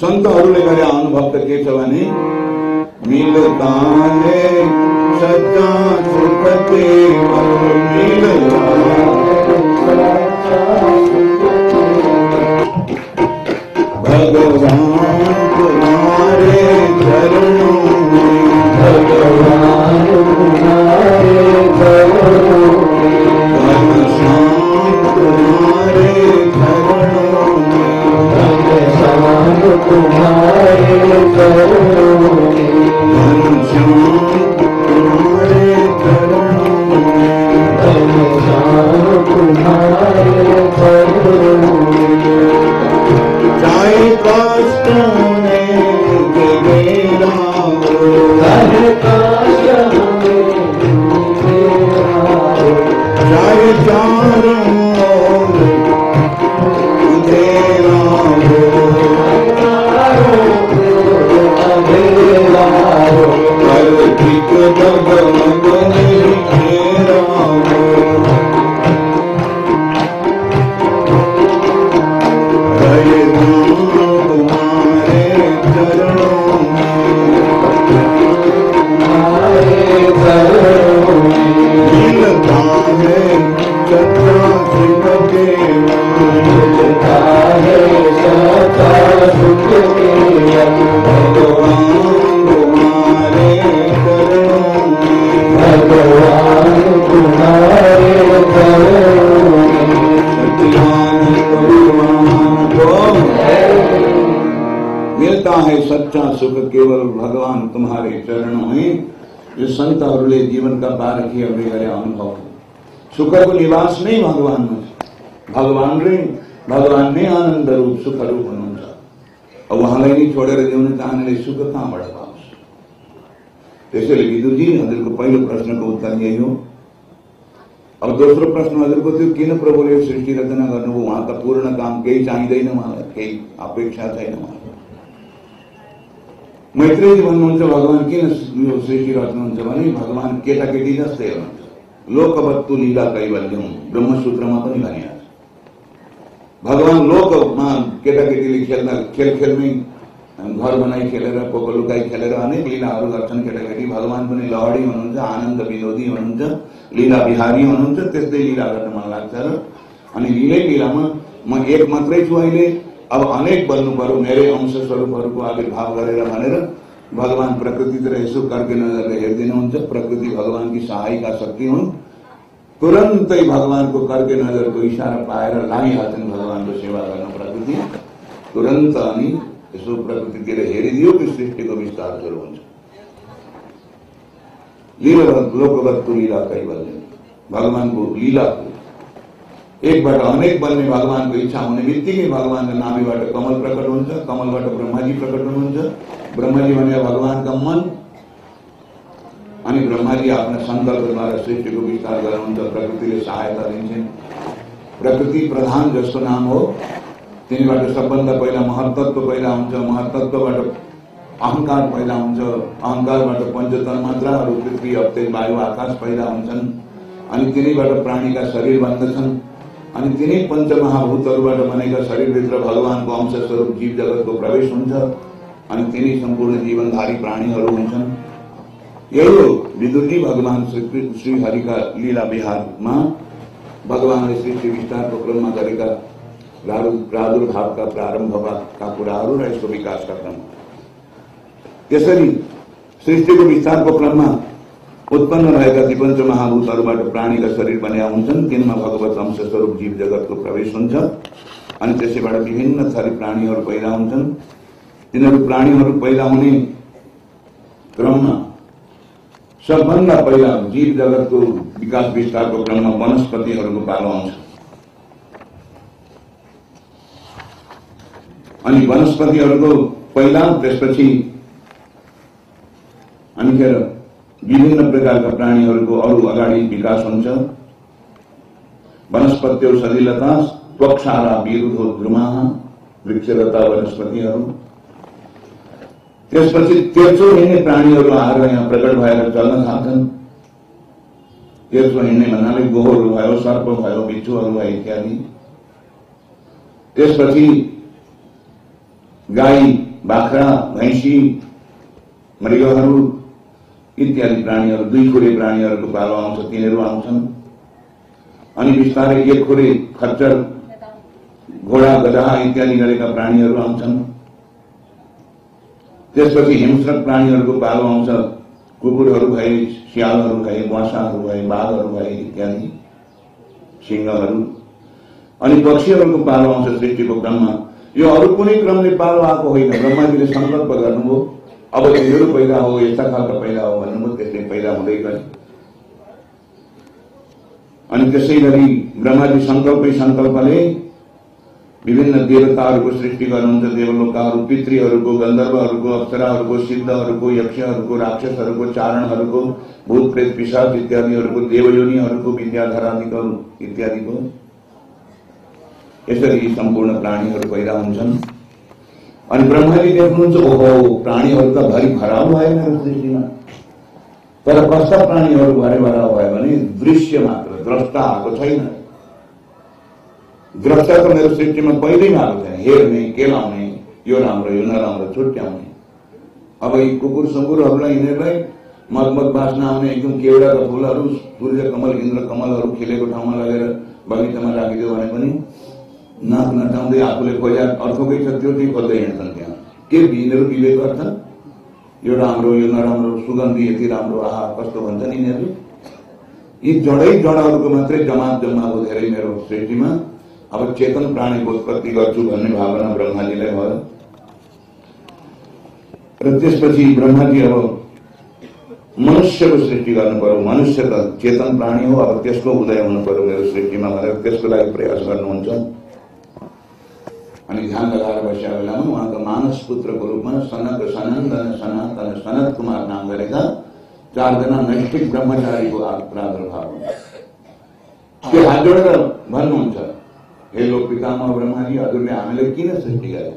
सन्तहरूले गरे अनुभव त के छ भने मिलताले सच्चा केवल भगवान तुम्हारे चरणों भगवान तुम्हारे चरणों में। चरणों में सत्यानंद भगवान को मिलता है सच्चा सुख को भगवान में निवास नै भगवानमा छ भगवान रे, भगवान नै आनन्द रूप सुख रूप हुनुहुन्छ अब उहाँलाई नै छोडेर जिउन चाहनेले सुख कहाँबाट पाउँछ त्यसैले विदुजी हजुरको पहिलो प्रश्नको उत्तर यही हो। अब दोस्रो प्रश्न हजुरको थियो किन प्रभुले सृष्टि रचना गर्नुभयो उहाँ त पूर्ण काम कई चाहिए चाहिँदैन उहाँलाई केही अपेक्षा छैन उहाँलाई मैत्रेयजी भन्नुहुन्छ भगवान किन सृष्टि भने भगवान केटाकेटी जस्तै हुनुहुन्छ ब्रह्मसूत्रमा पनि भनिएको छ भगवान लोकमा केटाकेटीले खेल्दा खेल, खेलमै घर बनाइ खेलेर कोको लुकाइ खेलेर, अनेक लीलाहरू गर्छन् केटाकेटी भगवान पनि लहडी हुनुहुन्छ, आनन्द विनोदी हुनुहुन्छ, लीला बिहारी हुनुहुन्छ, त्यस्तै लीला गर्न मन लाग्छ र अनि लीलै लीलामा म एक मात्रै छु अहिले। अब अनेक बन्नु पर्यो, मेरै अंश स्वरूपहरूको आविर्भाव गरेर भनेर भगवान प्रकृति तरह यसो कर्के नजरले हेरिदिनुहुन्छ प्रकृति भगवानकी सहायिका शक्ति हुन् तुरन्तै भगवानको कर्के नजरको इसारा पाएर लागिहाल्छन् भगवानको सेवा गर्न प्रकृति। तुरन्त अनि यसो प्रकृतितिर हेरिदियो कि सृष्टिको विस्तार सुरु हुन्छ लीला लोकवत्तु लीला कैवल्य भगवानको लीलाको एकबाट अनेक बन्ने भगवानको इच्छा हुने बित्तिकै भगवानको नाभिबाट कमल प्रकट हुन्छ कमलबाट ब्रह्माजी प्रकट हुनुहुन्छ ब्रह्माजी भनेर भगवानका मन अनि ब्रह्माजी आफ्ना सङ्कल्पद्वारा सृष्टिको विस्तार गराउनुहुन्छ प्रकृतिले सहायता दिन्छन् प्रकृति प्रधान जसको नाम हो। तिनीबाट सबभन्दा पहिला महत्त्व पैदा हुन्छ महत्त्वबाट अहङ्कार पैदा हुन्छ अहङ्कारबाट पञ्चतन मात्राहरू पृथ्वी अप्तेज वायु आकाश पैदा हुन्छन् अनि तिनीबाट प्राणीका शरीर बन्दछन् अनि तिनै पञ्चमहाभूतहरूबाट बनेका शरीरभित्र भगवानको अंश स्वरूप जीव जगतको प्रवेश हुन्छ। तिनै सम्पूर्ण जीवनधारी प्राणीहरू हुन्छन् हो विदुरजी भगवान श्री श्री हरिका लीला विहारमा भगवानले सृष्टि विस्तारको क्रममा गरेका प्रादुर प्रादुर्भावका प्रारम्भका कुराहरू र यसको विकासका क्रम त्यसरी सृष्टिको विस्तारको क्रममा उत्पन्न भएका ती पञ्च महाभूतहरूबाट प्राणीका शरीर बन्या हुन्छन् तिनमा भगवत अंश स्वरूप जीव जगतको प्रवेश हुन्छ अनि त्यसैबाट विभिन्न थरी प्राणीहरू पैदा हुन्छन् तिनीहरू प्राणीहरू पैदा हुने क्रममा सबभन्दा पहिला जीव जगतको विकास विस्तारको क्रममा वनस्पतिहरूको पालो आउँछ। अनि वनस्पतिहरूको पहिला त्यसपछि अनिखेर विभिन्न प्रकारका प्राणीहरूको अरू अगाडि विकास हुन्छ। वनस्पत्यो सलिलता त्वक्षारा विरुद्धो द्रुमा वृक्षलता वनस्पतिहरू। त्यसपछि तेर्सो हिँड्ने प्राणीहरू आएर यहाँ प्रकट भएर चल्न थाल्छन् तेर्सो हिँड्ने भन्नाले गोहोहरू भयो सर्प भयो बिच्छुहरू भयो इत्यादि। त्यसपछि गाई बाख्रा भैँसी मृगहरू इत्यादि प्राणीहरू दुई खुरे प्राणीहरूको पालो आउँछ तिनीहरू आउँछन् अनि बिस्तारै एक खुरे खच्चर घोडा गधा इत्यादि गरेका प्राणीहरू आउँछन्। त्यसपछि हिंस्रक प्राणीहरूको पालो आउँछ कुकुरहरू भए सियालहरू भए बसाहरू भए बाघहरू भए इत्यादि सिंहहरू। अनि पक्षीहरूको पालो आउँछ सृष्टिको क्रममा। यो अरू कुनै क्रमले पालो आएको होइन। ब्रह्माजीले सङ्कल्प गर्नुभयो अब तिनीहरू पैदा हो यस्ता खालका पैदा हो भन्नुभयो त्यसले पैदा हुँदै गए अनि त्यसै गरी ब्रह्माजी सङ्कल्पै सङ्कल्पले विभिन्न देवताहरूको सृष्टि गर्नुहुन्छ। देवलोकाहरू पितृहरूको, गन्धर्वहरूको, अप्सराहरूको, सिद्धहरूको, यक्षहरूको, राक्षसहरूको, चारणहरूको भूत प्रेत पिशाच इत्यादिहरूको, देवयोनिहरूको, विद्याधरादिको इत्यादिको। यसरी सम्पूर्ण प्राणीहरू पैदा हुन्छन्। अनि ब्रह्माले देख्नुहुन्छ, ओहो, प्राणीहरू त भरि भराउ भयो मेरो सृष्टिमा। तर कस्ता प्राणीहरू भरे भराउ भयो भने दृश्य मात्र द्रष्टा छैन। द्रष्टा त मेरो सृष्टिमा पहिल्यै आएको छैन हेर्ने केलाउने यो राम्रो यो नराम्रो छुट्याउने अब यी कुकुर सुँगुरहरूलाई यिनीहरूलाई मगमग बाँच्न आउने एकदम केवडाका फुलहरू सूर्य कमल इन्द्र कमलहरू खिलेको ठाउँमा लगेर बगैँचामा राखिदियो भने पनि नाक नचाउँदै आफूले खोजा अर्कोकै छ त्यो चाहिँ खोज्दै हिँड्छन् त्यहाँ के यिनीहरू विवेक गर्छन् यो राम्रो यो नराम्रो सुगन्धी यति राम्रो आहा कस्तो भन्छन् यिनीहरू यी जडै जडाहरूको मात्रै जमात जम्माको धेरै मेरो सृष्टिमा अब चेतन प्राणीको उत्पत्ति गर्छु भन्ने भावना ब्रह्माजीलाई भयो र त्यसपछि ब्रह्माजी अब मनुष्यको सृष्टि गर्नु पर्यो मनुष्य त चेतन प्राणी हो अब त्यसको उदय हुनु पर्यो मेरो सृष्टिमा भनेर त्यसको लागि प्रयास गर्नुहुन्छ अनि ध्यान लगाएर बसेका बेलामा उहाँको मानस पुत्रको रूपमा सनक सनन्दन सनातन, सनत कुमार नाम गरेका चारजना नैष्ठिक ब्रह्मचारीको प्रादुर्भाव त्यो हात जोडेर भन्नुहुन्छ लोक पितामह ब्रह्माजी किन सृष्टि गरे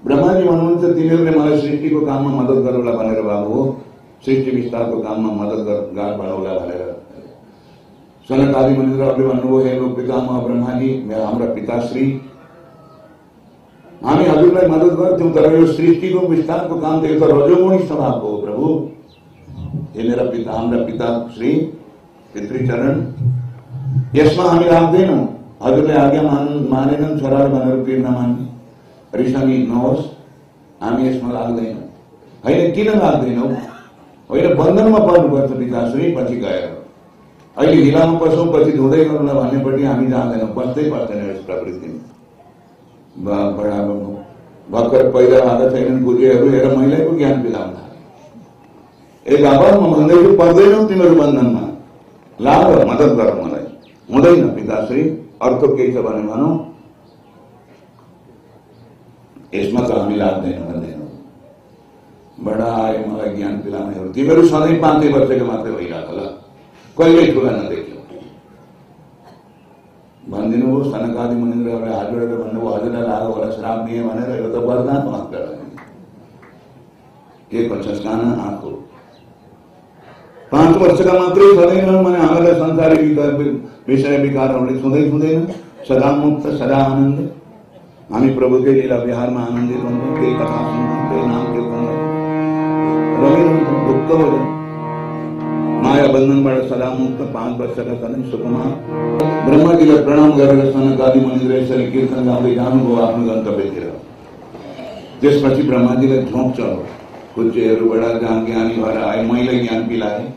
ब्रह्माजी भन्नुहुन्छ तिनीहरूले मलाई सृष्टिको काममा मद्दत गरौला भनेर बाबु। हो सृष्टि विस्तारको काममा मद्दत गार बढाउला भनेर आदि मनिन्द्रहरूले भन्नुभयो हे लोक पितामह ब्रह्माजी। हाम्रा पिताश्री। हामी हजुरलाई मद्दत गर्थ्यौँ तर यो सृष्टिको विस्तारको काम त यो त रजोगुणी स्वभावको हो प्रभु। हे मेरा पिता, हाम्रा पिता श्री पितृचरण। यसमा हामी राख्दैनौँ हजुरले आज्ञा मान मानेनन् छोराले भनेर पिर नमान्ने रिसानी नहोस् हामी यसमा लाग्दैनौँ होइन किन लाग्दैनौँ होइन बन्धनमा पर्नुपर्छ पिताश्री पछि गएर अहिले हिलामा बसौँ पछि धुँदै गरौँला भन्नेपट्टि हामी जाँदैनौँ बस्दै पर्दैन यस प्रवृत्तिमा ब- बडा भर्खर पैदा भएका छैनन् बुझेहरू हेर मैले पो ज्ञान पिलाउन थाले ए बाबा म। भन्दैछु पर्दैनौ तिमीहरू बन्धनमा लाग मद्दत गर मलाई हुँदैन पिताश्री अर्को केही छ भने भनौँ यसमा त हामी लाग्दैनौँ भन्दैनौँ बडा आयो मलाई ज्ञान पिलाउनेहरू तिमीहरू सधैँ पाँचै वर्षको मात्रै भइरहेको ल कहिल्यै ठुला नदेख्यो। भनिदिनु भयो सनकादि मुनिन्द्रहरूलाई हात जोडेर भन्नुभयो हजुरलाई लाग्यो होला श्राप दिए भनेर यो त वरदान मात्र के भन्छ साना आँखो पाँच वर्षका मात्रै छँदैनन् भने हामीलाई संसारी विषय विकारहरूले छुँदै छुँदैन सदा मुक्त सदा आनन्द हामी प्रभुकै लीला विहारमा आनन्दित हुन्छौँ केही कथा सुन्छौँ केही नाम कीर्तन ढुक्क भन्छौँ माया बन्धनबाट सदा मुक्त पाँच वर्षका सधैँ सुकुमार ब्रह्माजीलाई प्रणाम गरेर सनकादि मनिन्द्र यसरी कीर्तन गाउँदै जानुभयो आफ्नो गन्तव्यतिर त्यसपछि ब्रह्माजीलाई झोक चढो कुचेहरूबाट जहाँ ज्ञानी भएर आए मैले ज्ञान पिलाए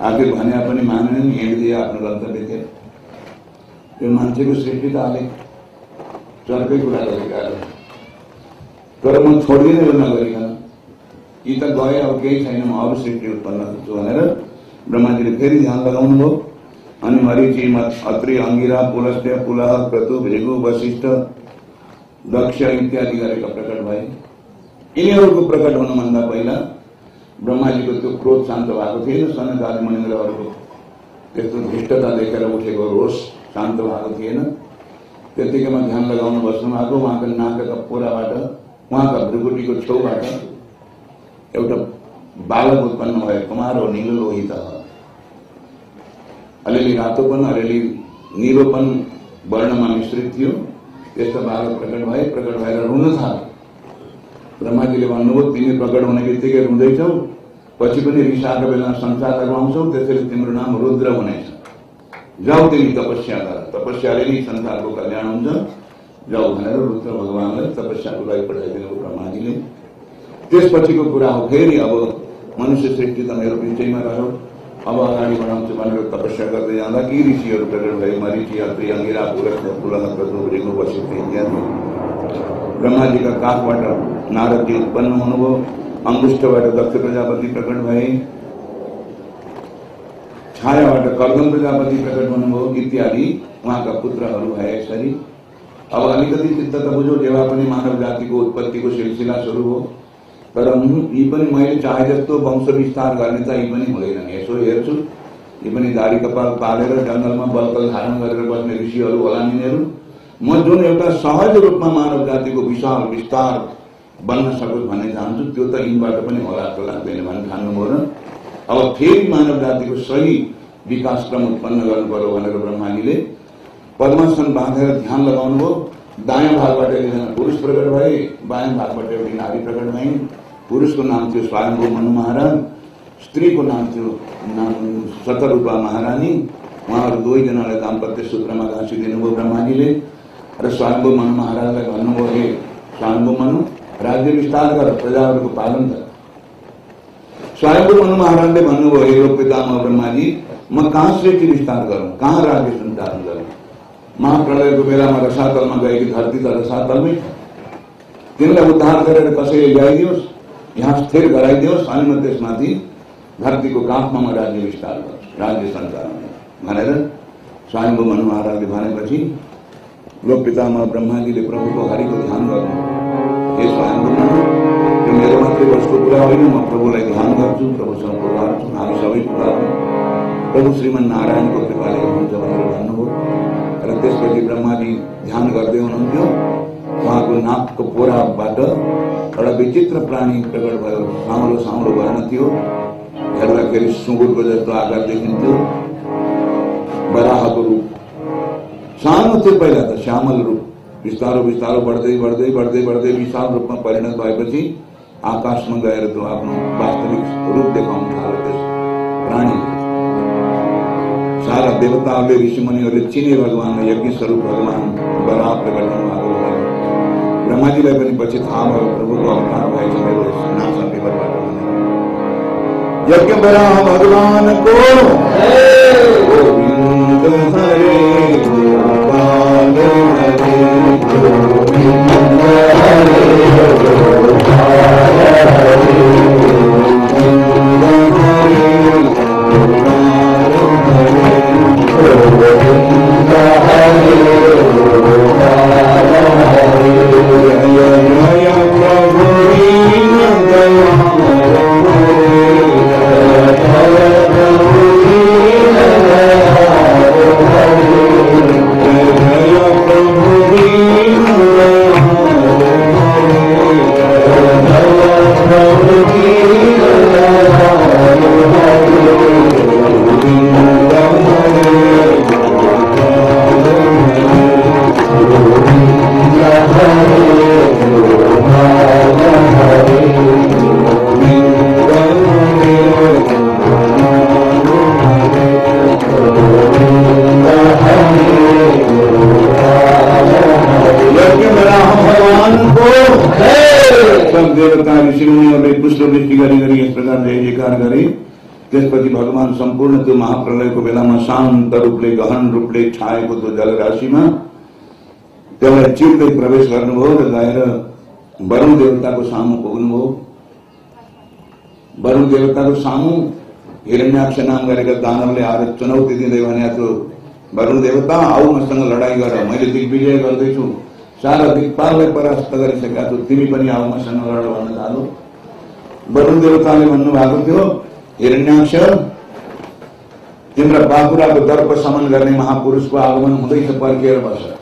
आखिर भने पनि मानेन हिँडिदिए आफ्नो गन्तव्यतिर मान्छेको सृष्टि त अलिक चर्कै कुरा गरेका तर म छोड्दिनँ यो नगरिकन यी त गए अब केही छैन म अरू सृष्टि उत्पन्न गर्छु भनेर ब्रह्माजीले फेरि ध्यान लगाउनु भयो अनि मरिची अत्रि अङ्गिरा पुलस्त्य पुलह क्रतु भृगु वशिष्ठ, दक्ष, इत्यादि गरेका प्रकट भए यिनीहरूको प्रकट हुनुभन्दा पहिला ब्रह्माजीको त्यो क्रोध शान्त भएको थिएन। सनक आदि मनिन्द्रहरूको त्यस्तो धृष्टता देखेर रोष शान्त भएको थिएन। त्यतिकैमा ध्यान लगाउन बस्नु भएको उहाँको नाकका पोराबाट, उहाँका भ्रुकुटीको छेउबाट एउटा बालक उत्पन्न भयो कुमार हो, निलो लोहित अलिअलि रातोपन अलिअलि निलोपन वर्णमा मिश्रित थियो। त्यस्तो बालक प्रकट भए, प्रकट भएर रुन थाले ब्रह्माजीले भन्नुभयो तिमी प्रकट हुने बित्तिकै रुँदैछौ पछि पनि रिसाएको बेला संसार लगाउँछौ त्यसरी तिम्रो नाम रुद्र हुनेछ। जाऊ तिमी तपस्या गर तपस्याले नै संसारको कल्याण हुन्छ। जाऊ भनेर रुद्र भगवान्लाई तपस्याको लागि पठाइदिनु ब्रह्माजीले त्यसपछिको कुरा हो फेरि अब मनुष्य सृष्टि त मेरो विषयमा रह्यो। अब अगाडि बढाउँछु भनेर तपस्या गर्दै जाँदा कि ऋषिहरू प्रकट भए मरिची अत्रि अङ्गिरा पुरस्थ रिगु वशिष्ठ इत्यादि ब्रह्माजीका काखबाट नारदजी उत्पन्न हुनुभयो। अङ्गुष्ठबाट दक्ष प्रजापति प्रकट भए। छायाबाट कर्दम प्रजापति प्रकट हुनुभयो इत्यादि उहाँका पुत्रहरू भए यसरी। अब अलिकति चित्त त बुझो जेवा पनि मानव जातिको उत्पत्तिको सिलसिला सुरु हो। तर यी पनि मैले चाहे जस्तो वंश विस्तार गर्ने त यी पनि हुँदैनन्। यसो हेर्छु। यी पनि दारी कपाल पालेर जङ्गलमा बलकल धारण गरेर बस्ने ऋषिहरू होला यिनीहरू म जुन एउटा सहज रूपमा मानव जातिको विशाल विस्तार बन्न सकोस् भन्ने चाहन्छु त्यो त यिनबाट पनि होला जस्तो लाग्दैन ठान्नुभयो र अब फेरि मानव जातिको सही विकास क्रम उत्पन्न गर्नु पर्यो भनेर ब्रह्माजीले। पद्मासन बाँधेर ध्यान लगाउनु भयो दायाँ भागबाट एकजना पुरुष प्रकट भए बायाँ भागबाट एउटी नारी प्रकट भइन्। पुरुषको नाम थियो स्वयंभू मनु महाराज स्त्रीको नाम थियो नाम सतरूपा महारानी। उहाँहरू दुवैजनालाई दाम्पत्य सूत्रमा घाँसिदिनु भयो ब्रह्माजीले। र स्वयंभू मनु महाराजलाई भन्नुभयो हे स्वयंभू मनु, राज्य विस्तार गर प्रजाहरूको पालन गर स्वयंभू मनु महाराजले भन्नुभयो हे लोक पितामह ब्रह्माजी म कहाँ सृष्टि विस्तार गरौँ कहाँ राज्य सञ्चालन गरौँ महाप्रलयको बेलामा रसातलमा गएकी धरती त रसातलमै छ तिनलाई उद्धार गरेर कसैले ल्याइदियोस् यहाँ स्थिर गराइदियोस् अनि म त्यसमाथि धरतीको काखमा म राज्य विस्तार गर्छु राज्य सञ्चालन गर्छु भनेर स्वयंभू मनु महाराजले भनेपछि लोक पितामा ब्रह्माजीले प्रभुको हरिको ध्यान गर्नु हे स्वयंभू मनु यो मेरो मात्रै बसको कुरा होइन म प्रभुलाई ध्यान सबै पुकार्छौँ प्रभु श्रीमन हुन्छ भनेर भन्नुभयो र त्यसपछि ब्रह्माजी ध्यान गर्दै हुनुहुन्थ्यो उहाँको नाकको पोराबाट एउटा विचित्र प्राणी प्रकट भयो। साम्रो साम्रो वर्ण थियो। हेर्दाखेरि सुँगुरको जस्तो आकार देखिन्थ्यो बराहको रूप सानो थियो पहिला त श्यामल रूप। बिस्तारो बिस्तारो बढ्दै बढ्दै बढ्दै बढ्दै विशाल रूपमा परिणत भएपछि आकाशमा गएर त्यो आफ्नो वास्तविक रूप देखाउन थाल्यो त्यस प्राणीले सारा देवताहरूले ऋषिमुनिहरूले चिने भगवान् यज्ञ स्वरूप भगवान् बराह प्रकट हुनुभएको भयो ब्रह्माजीलाई पनि पछि थाहा भयो प्रभुको अवतार यज्ञ बराह भगवान को। भगवान सम्पूर्ण त्यो महाप्रलयको बेलामा शान्त रूपले गहन रूपले छाएको त्यो जलराशिमा त्यसलाई चिर्दै प्रवेश गर्नुभयो र गएर वरुण देवताको सामु पुग्नुभयो। वरुण देवताको सामु हिरण्याक्ष नाम गरेका दानवले आएर चुनौती दिँदै भने त्यो वरुण देवता आऊ मसँग लडाई गर मैले दिग्विजय गर्दैछु। सारा दिक्पाललाई परास्त गरिसकेका छु तिमी पनि आऊ मसँग लड भन्न थालो। वरुण देवताले भन्नुभएको थियो हिरण्याक्ष तिम्रा बाहुराको दर्प समन गर्ने महापुरुषको आगमन हुँदैछ पर्खेर बस